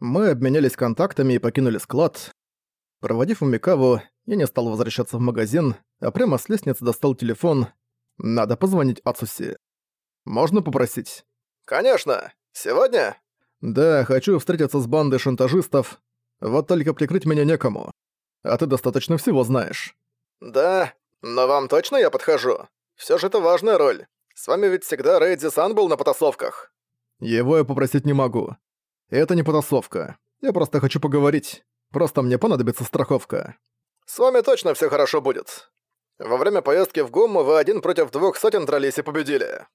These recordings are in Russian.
Мы обменялись контактами и покинули склад. Проводив Умикаву, я не стал возвращаться в магазин, а прямо с лестницы достал телефон. Надо позвонить Ацуси. Можно попросить? «Конечно! Сегодня?» Да, хочу встретиться с бандой шантажистов. Вот только прикрыть меня некому. А ты достаточно всего знаешь. «Да, но вам точно я подхожу? Все же это важная роль. С вами ведь всегда Рейдзи Сан был на потасовках». Его я попросить не могу. Это не потасовка. Я просто хочу поговорить. Просто мне понадобится страховка. С вами точно все хорошо будет. Во время поездки в Гумму вы один против двух сотен дрались и победили.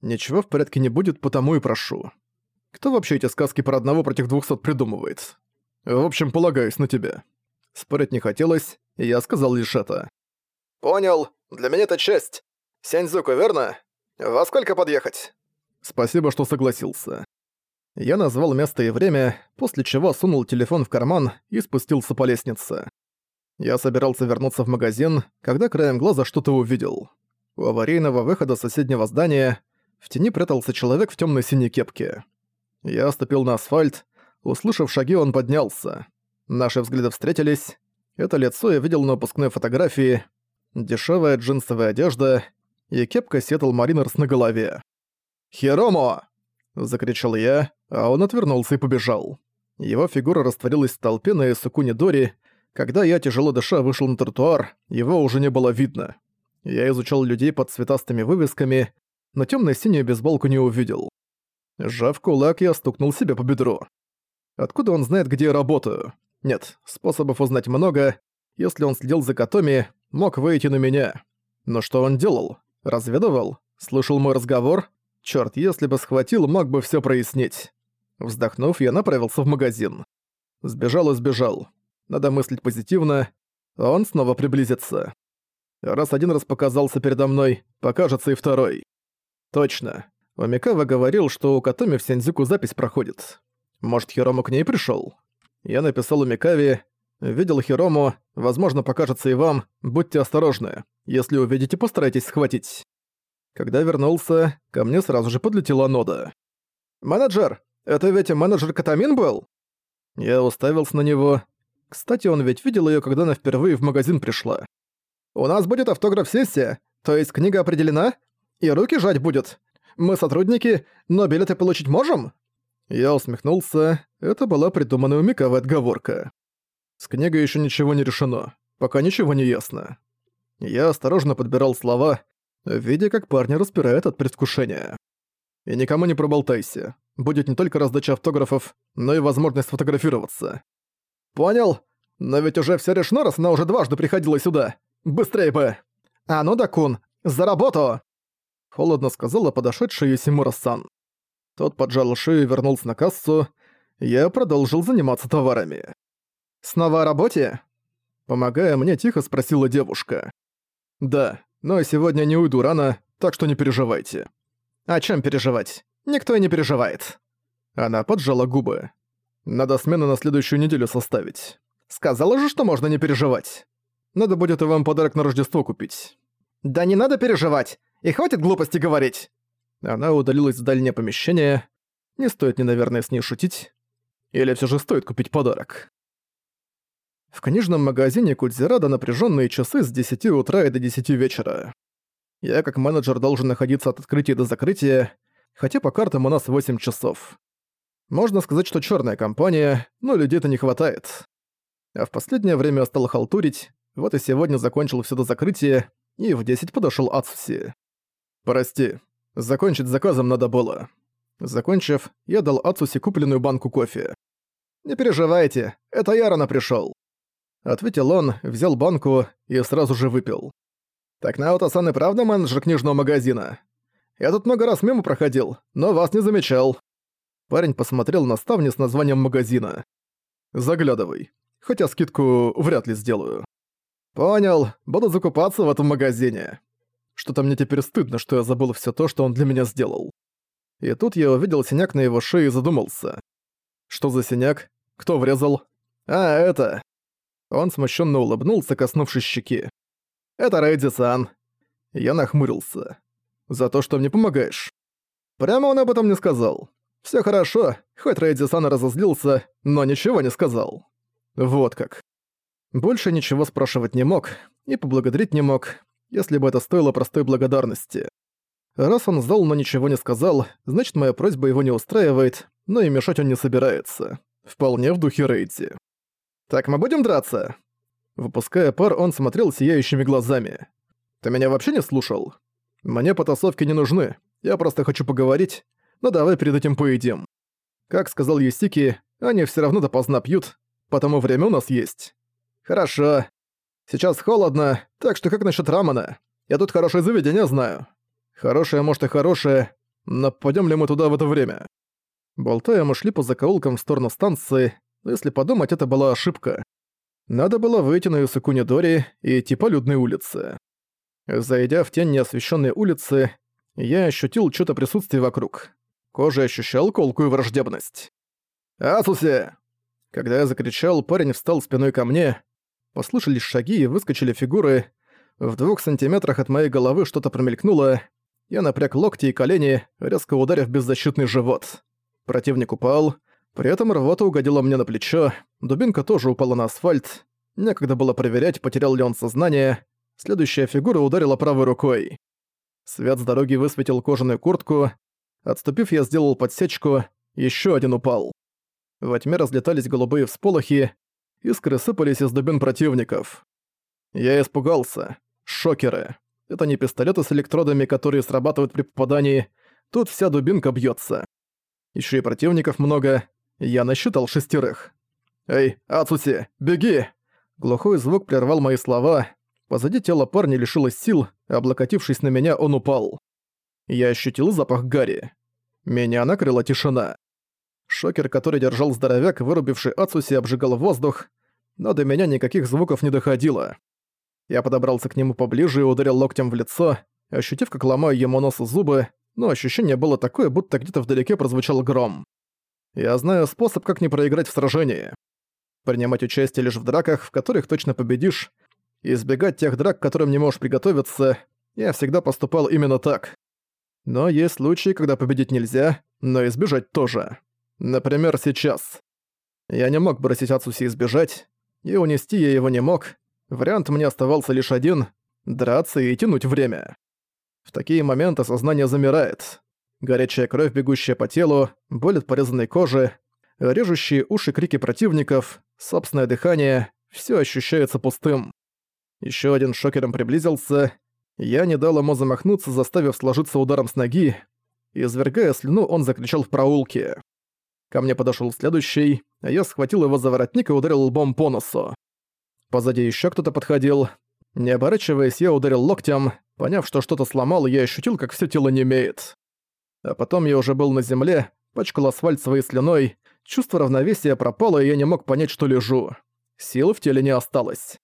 Ничего в порядке не будет, потому и прошу. Кто вообще эти сказки про одного против двухсот придумывает? В общем, полагаюсь на тебя. Спорить не хотелось, и я сказал лишь это. Понял. Для меня это честь. Сяньзуку, верно? Во сколько подъехать? Спасибо, что согласился. Я назвал место и время, после чего сунул телефон в карман и спустился по лестнице. Я собирался вернуться в магазин, когда краем глаза что-то увидел. У аварийного выхода соседнего здания в тени прятался человек в темной синей кепке. Я ступил на асфальт. Услышав шаги, он поднялся. Наши взгляды встретились. Это лицо я видел на выпускной фотографии. Дешевая джинсовая одежда и кепка Сиэтл Маринерс на голове. «Хиромо!» — закричал я, а он отвернулся и побежал. Его фигура растворилась в толпе на Исукуне Дори. Когда я, тяжело дыша, вышел на тротуар, его уже не было видно. Я изучал людей под цветастыми вывесками, но тёмно-синюю бейсболку не увидел. Сжав кулак, я стукнул себя по бедру. Откуда он знает, где я работаю? Нет, способов узнать много. Если он следил за Катоми, мог выйти на меня. Но что он делал? Разведывал? Слышал мой разговор? Чёрт, если бы схватил, мог бы всё прояснить. Вздохнув, я направился в магазин. Сбежал и сбежал. Надо мыслить позитивно. Он снова приблизится. Раз один раз показался передо мной, покажется и второй. Точно. Омикава говорил, что у Катоми в Сензюку запись проходит. Может, Хирому к ней пришёл? Я написал Омикаве, видел Хирому, возможно, покажется и вам, будьте осторожны. Если увидите, постарайтесь схватить. Когда вернулся, ко мне сразу же подлетела нода. «Менеджер, это ведь менеджер Катамин был?» Я уставился на него. Кстати, он ведь видел её, когда она впервые в магазин пришла. «У нас будет автограф-сессия, то есть книга определена? И руки жать будет. Мы сотрудники, но билеты получить можем?» Я усмехнулся. Это была придуманная у Микавы отговорка. С книгой ещё ничего не решено. Пока ничего не ясно. Я осторожно подбирал слова, видя, как парни распирают от предвкушения. И никому не проболтайся. Будет не только раздача автографов, но и возможность сфотографироваться. Понял? Но ведь уже все решено, раз она уже дважды приходила сюда. Быстрее бы! А ну да, Кун, за работу! Холодно сказала подошедшая Юсимура-сан. Тот поджал шею и вернулся на кассу. Я продолжил заниматься товарами. «Снова о работе?» Помогая мне, тихо спросила девушка. «Да, но сегодня не уйду рано, так что не переживайте». «О чем переживать? Никто и не переживает». Она поджала губы. «Надо смену на следующую неделю составить. Сказала же, что можно не переживать. Надо будет и вам подарок на Рождество купить». «Да не надо переживать! И хватит глупости говорить!» Она удалилась в дальнее помещение. Не стоит мне, наверное, с ней шутить. Или все же стоит купить подарок. В книжном магазине Кудзирада напряженные часы с 10 утра и до 10 вечера. Я как менеджер должен находиться от открытия до закрытия, хотя по картам у нас 8 часов. Можно сказать, что черная компания, но людей-то не хватает. А в последнее время я стал халтурить, вот и сегодня закончил все до закрытия, и в 10 подошел Ацуси. «Прости, закончить заказом надо было». Закончив, я дал Ацуси купленную банку кофе. «Не переживайте, это я рано пришёл». Ответил он, взял банку и сразу же выпил. «Так Наото-сан и правда менеджер книжного магазина? Я тут много раз мимо проходил, но вас не замечал». Парень посмотрел на ставни с названием магазина. «Заглядывай. Хотя скидку вряд ли сделаю». «Понял. Буду закупаться в этом магазине». Что-то мне теперь стыдно, что я забыл все то, что он для меня сделал. И тут я увидел синяк на его шее и задумался. Что за синяк? Кто врезал? А, это... Он смущенно улыбнулся, коснувшись щеки. «Это Рэйди-сан». Я нахмурился. «За то, что мне помогаешь». Прямо он об этом не сказал. Все хорошо, хоть Рейдзи-сан разозлился, но ничего не сказал. Вот как. Больше ничего спрашивать не мог и поблагодарить не мог, если бы это стоило простой благодарности. Раз он сдал, но ничего не сказал, значит моя просьба его не устраивает, но и мешать он не собирается. Вполне в духе Рейдзи. «Так мы будем драться?» Выпуская пар, он смотрел сияющими глазами. «Ты меня вообще не слушал? Мне потасовки не нужны, я просто хочу поговорить, но давай перед этим поедим. Как сказал Юсики, они все равно допоздна пьют, потому время у нас есть. Хорошо. Сейчас холодно, так что как насчет рамена? Я тут хорошее заведение знаю. Хорошее, может и хорошее, но пойдем ли мы туда в это время? Болтая, мы шли по закоулкам в сторону станции, если подумать, это была ошибка. Надо было выйти на Юсукуни Дори и идти по людной улице. Зайдя в тень неосвещенной улицы, я ощутил что-то присутствие вокруг. Кожа ощущал колкую враждебность. «Асуси!» Когда я закричал, парень встал спиной ко мне, Послышались шаги и выскочили фигуры. В двух сантиметрах от моей головы что-то промелькнуло. Я напряг локти и колени, резко ударив беззащитный живот. Противник упал. При этом рвота угодила мне на плечо. Дубинка тоже упала на асфальт. Некогда было проверять, потерял ли он сознание. Следующая фигура ударила правой рукой. Свет с дороги высветил кожаную куртку. Отступив, я сделал подсечку. Еще один упал. Во тьме разлетались голубые всполохи искры сыпались из дубин противников. Я испугался. Шокеры. Это не пистолеты с электродами, которые срабатывают при попадании. Тут вся дубинка бьется. Еще и противников много. Я насчитал шестерых. «Эй, Ацуси, беги!» Глухой звук прервал мои слова. Позади тела парня лишилось сил, облокотившись на меня, он упал. Я ощутил запах гари. Меня накрыла тишина. Шокер, который держал здоровяк, вырубивший Ацуси, обжигал воздух, но до меня никаких звуков не доходило. Я подобрался к нему поближе и ударил локтем в лицо, ощутив, как ломаю ему нос и зубы, но ощущение было такое, будто где-то вдалеке прозвучал гром. Я знаю способ, как не проиграть в сражении. Принимать участие лишь в драках, в которых точно победишь, и избегать тех драк, к которым не можешь приготовиться, я всегда поступал именно так. Но есть случаи, когда победить нельзя, но избежать тоже. Например, сейчас. Я не мог бросить Ацуси и сбежать, и унести я его не мог. Вариант мне оставался лишь один — драться и тянуть время. В такие моменты сознание замирает. Горячая кровь, бегущая по телу, боль от порезанной кожи, режущие уши крики противников, собственное дыхание — все ощущается пустым. Еще один шокером приблизился. Я не дал ему замахнуться, заставив сложиться ударом с ноги. Извергая слюну, он закричал в проулке. Ко мне подошел следующий, а я схватил его за воротник и ударил лбом по носу. Позади еще кто-то подходил. Не оборачиваясь, я ударил локтем. Поняв, что что-то сломал, я ощутил, как все тело немеет. А потом я уже был на земле, пачкал асфальт своей слюной, чувство равновесия пропало, и я не мог понять, что лежу. Сил в теле не осталось.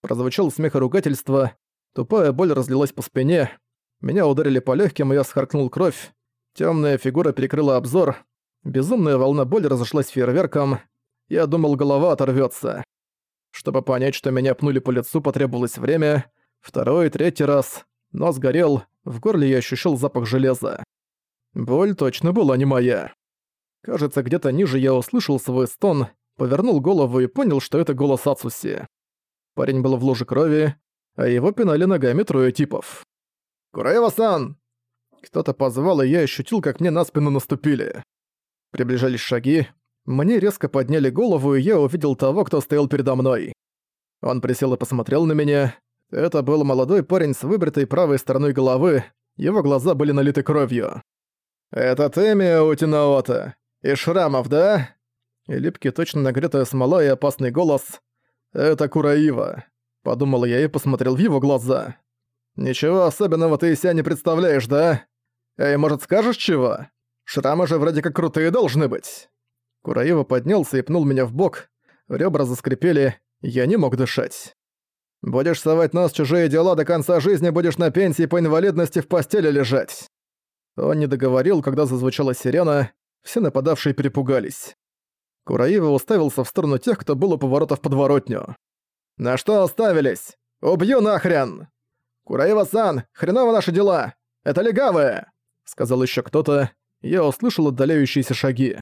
Прозвучал смех и ругательство, тупая боль разлилась по спине, меня ударили по легким, и я схаркнул кровь. Темная фигура перекрыла обзор, Безумная волна боли разошлась фейерверком. Я думал, голова оторвётся. Чтобы понять, что меня пнули по лицу, потребовалось время. Второй, третий раз. Нос горел, в горле я ощущал запах железа. Боль точно была не моя. Кажется, где-то ниже я услышал свой стон, повернул голову и понял, что это голос Ацуси. Парень был в луже крови, а его пинали ногами трое типов. «Кураева-сан!» Кто-то позвал, и я ощутил, как мне на спину наступили. Приближались шаги. Мне резко подняли голову, и я увидел того, кто стоял передо мной. Он присел и посмотрел на меня. Это был молодой парень с выбритой правой стороной головы. Его глаза были налиты кровью. «Это ты, Миаутинаота? И шрамов, да?» И липкий, точно нагретая смола и опасный голос. «Это Кураива», — подумал я и посмотрел в его глаза. «Ничего особенного ты из себя не представляешь, да? Эй, может, скажешь чего?» Шрамы же вроде как крутые должны быть. Кураева поднялся и пнул меня в бок. Ребра заскрипели, я не мог дышать. Будешь совать нос чужие дела до конца жизни, будешь на пенсии по инвалидности в постели лежать. Он не договорил, когда зазвучала сирена, все нападавшие перепугались. Кураева уставился в сторону тех, кто был у поворота в подворотню. «На что оставились? Убью нахрен!» «Кураева-сан, хреново наши дела! Это легавые!» Сказал еще кто-то, я услышал отдаляющиеся шаги.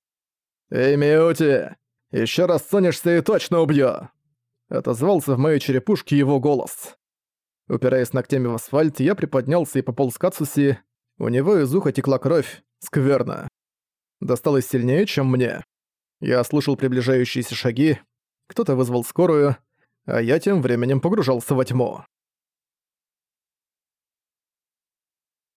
«Эй, Миути! Ещё раз ценишься и точно убью!» Отозвался в моей черепушке его голос. Упираясь ногтями в асфальт, я приподнялся и пополз к Ацуси. У него из уха текла кровь. Скверно. Досталось сильнее, чем мне. Я слышал приближающиеся шаги. Кто-то вызвал скорую, а я тем временем погружался во тьму.